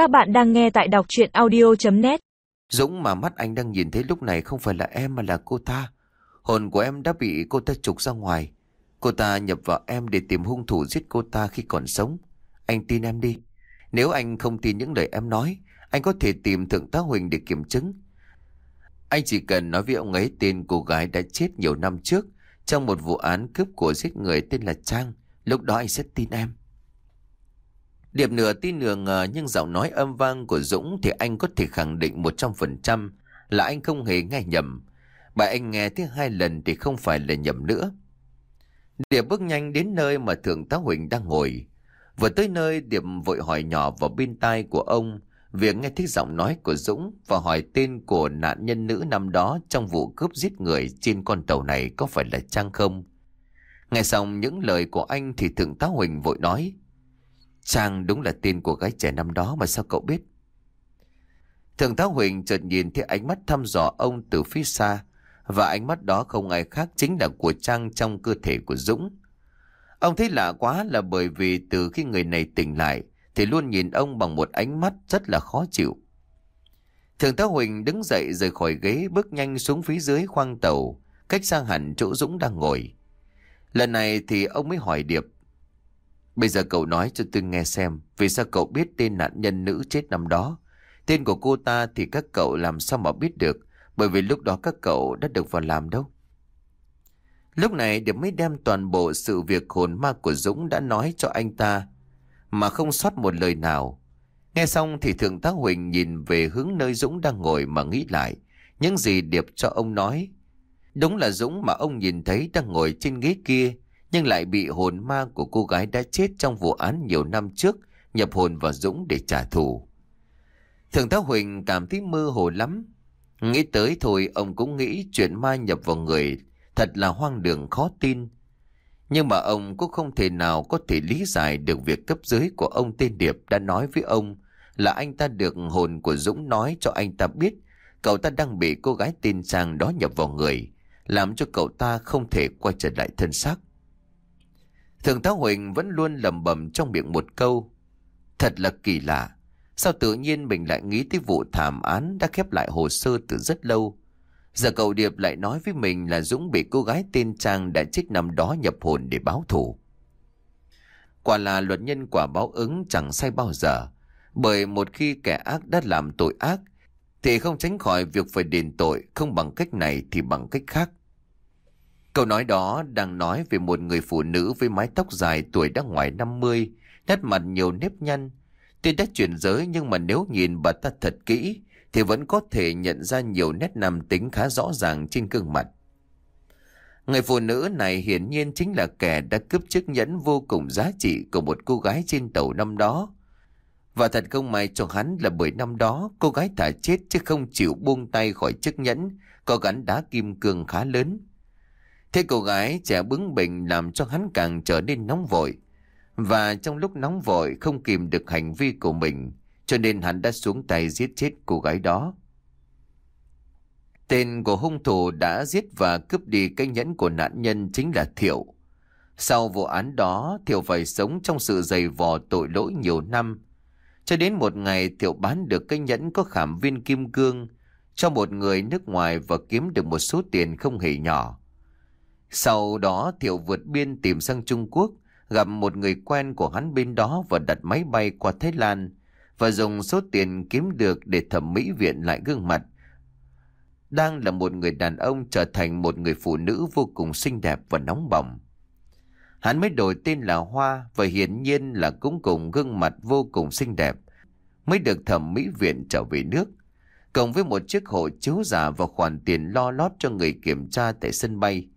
Các bạn đang nghe tại đọc chuyện audio.net Dũng mà mắt anh đang nhìn thấy lúc này không phải là em mà là cô ta. Hồn của em đã bị cô ta trục ra ngoài. Cô ta nhập vào em để tìm hung thủ giết cô ta khi còn sống. Anh tin em đi. Nếu anh không tin những lời em nói, anh có thể tìm Thượng tá Huỳnh để kiểm chứng. Anh chỉ cần nói với ông ấy tên cô gái đã chết nhiều năm trước trong một vụ án cướp của giết người tên là Trang. Lúc đó anh sẽ tin em. Điệp nửa tin nửa ngờ, nhưng giọng nói âm vang của Dũng thì anh có thể khẳng định 100% là anh không hề nghe nhầm. Bà anh nghe thứ hai lần thì không phải là nhầm nữa. Điệp bước nhanh đến nơi mà Thượng tá Huỳnh đang ngồi. Vừa tới nơi, Điệp vội hỏi nhỏ vào bên tai của ông việc nghe thấy giọng nói của Dũng và hỏi tên của nạn nhân nữ năm đó trong vụ cướp giết người trên con tàu này có phải là Trang không? Nghe xong những lời của anh thì Thượng tá Huỳnh vội nói Trang đúng là tên của gái trẻ năm đó mà sao cậu biết? Thượng tá Huỳnh chợt nhìn thấy ánh mắt thăm dò ông từ phía xa và ánh mắt đó không ai khác chính là của Trang trong cơ thể của Dũng. Ông thấy lạ quá là bởi vì từ khi người này tỉnh lại thì luôn nhìn ông bằng một ánh mắt rất là khó chịu. Thượng tá Huỳnh đứng dậy rời khỏi ghế bước nhanh xuống phía dưới khoang tàu, cách sang hẳn chỗ Dũng đang ngồi. Lần này thì ông mới hỏi Điệp. Bây giờ cậu nói cho tôi nghe xem, vì sao cậu biết tên nạn nhân nữ chết năm đó. Tên của cô ta thì các cậu làm sao mà biết được bởi vì lúc đó các cậu đã được vào làm đâu. Lúc này Điệp mới đem toàn bộ sự việc hồn ma của Dũng đã nói cho anh ta, mà không sót một lời nào. Nghe xong thì Thượng tá Huỳnh nhìn về hướng nơi Dũng đang ngồi mà nghĩ lại những gì Điệp cho ông nói. Đúng là Dũng mà ông nhìn thấy đang ngồi trên ghế kia nhưng lại bị hồn ma của cô gái đã chết trong vụ án nhiều năm trước nhập hồn vào Dũng để trả thù. Thượng tá Huỳnh cảm thấy mơ hồ lắm. Nghĩ tới thôi ông cũng nghĩ chuyện ma nhập vào người thật là hoang đường khó tin. Nhưng mà ông cũng không thể nào có thể lý giải được việc cấp dưới của ông tên Điệp đã nói với ông là anh ta được hồn của Dũng nói cho anh ta biết cậu ta đang bị cô gái tên Trang đó nhập vào người, làm cho cậu ta không thể quay trở lại thân xác. Thường tá Huỳnh vẫn luôn lầm bầm trong miệng một câu. Thật là kỳ lạ. Sao tự nhiên mình lại nghĩ tới vụ thảm án đã khép lại hồ sơ từ rất lâu. Giờ cậu Điệp lại nói với mình là Dũng bị cô gái tên Trang đã trích năm đó nhập hồn để báo thù. Quả là luật nhân quả báo ứng chẳng sai bao giờ. Bởi một khi kẻ ác đã làm tội ác, thì không tránh khỏi việc phải đền tội, không bằng cách này thì bằng cách khác. Câu nói đó đang nói về một người phụ nữ với mái tóc dài tuổi đã ngoài 50, nét mặt nhiều nếp nhăn. Tuy đã chuyển giới nhưng mà nếu nhìn bà ta thật kỹ thì vẫn có thể nhận ra nhiều nét nam tính khá rõ ràng trên gương mặt. Người phụ nữ này hiển nhiên chính là kẻ đã cướp chiếc nhẫn vô cùng giá trị của một cô gái trên tàu năm đó. Và thật không may cho hắn là bởi năm đó cô gái thả chết chứ không chịu buông tay khỏi chiếc nhẫn có gắn đá kim cương khá lớn. Thế cô gái trẻ bướng bỉnh làm cho hắn càng trở nên nóng vội. Và trong lúc nóng vội không kìm được hành vi của mình, cho nên hắn đã xuống tay giết chết cô gái đó. Tên của hung thủ đã giết và cướp đi cái nhẫn của nạn nhân chính là Thiệu. Sau vụ án đó, Thiệu phải sống trong sự dày vò tội lỗi nhiều năm. Cho đến một ngày Thiệu bán được cái nhẫn có khảm viên kim cương cho một người nước ngoài và kiếm được một số tiền không hề nhỏ. Sau đó Thiệu vượt biên tìm sang Trung Quốc, gặp một người quen của hắn bên đó và đặt máy bay qua Thái Lan và dùng số tiền kiếm được để thẩm mỹ viện lại gương mặt. Đang là một người đàn ông trở thành một người phụ nữ vô cùng xinh đẹp và nóng bỏng. Hắn mới đổi tên là Hoa và hiển nhiên là cũng cùng gương mặt vô cùng xinh đẹp mới được thẩm mỹ viện trở về nước. Cộng với một chiếc hộ chiếu giả và khoản tiền lo lót cho người kiểm tra tại sân bay.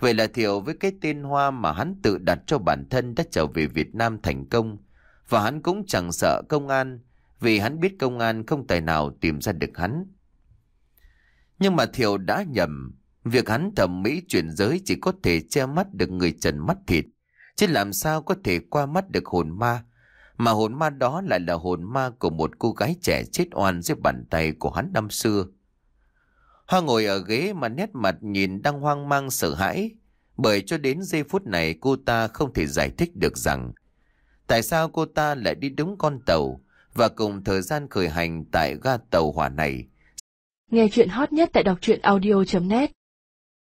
Vậy là Thiệu với cái tên Hoa mà hắn tự đặt cho bản thân đã trở về Việt Nam thành công. Và hắn cũng chẳng sợ công an, vì hắn biết công an không tài nào tìm ra được hắn. Nhưng mà Thiệu đã nhầm. Việc hắn thẩm mỹ chuyển giới chỉ có thể che mắt được người trần mắt thịt. Chứ làm sao có thể qua mắt được hồn ma. Mà hồn ma đó lại là hồn ma của một cô gái trẻ chết oan dưới bàn tay của hắn năm xưa. Hoa ngồi ở ghế mà nét mặt nhìn đang hoang mang sợ hãi, bởi cho đến giây phút này cô ta không thể giải thích được rằng tại sao cô ta lại đi đúng con tàu và cùng thời gian khởi hành tại ga tàu hỏa này. Nghe chuyện hot nhất tại đọc truyện audio.net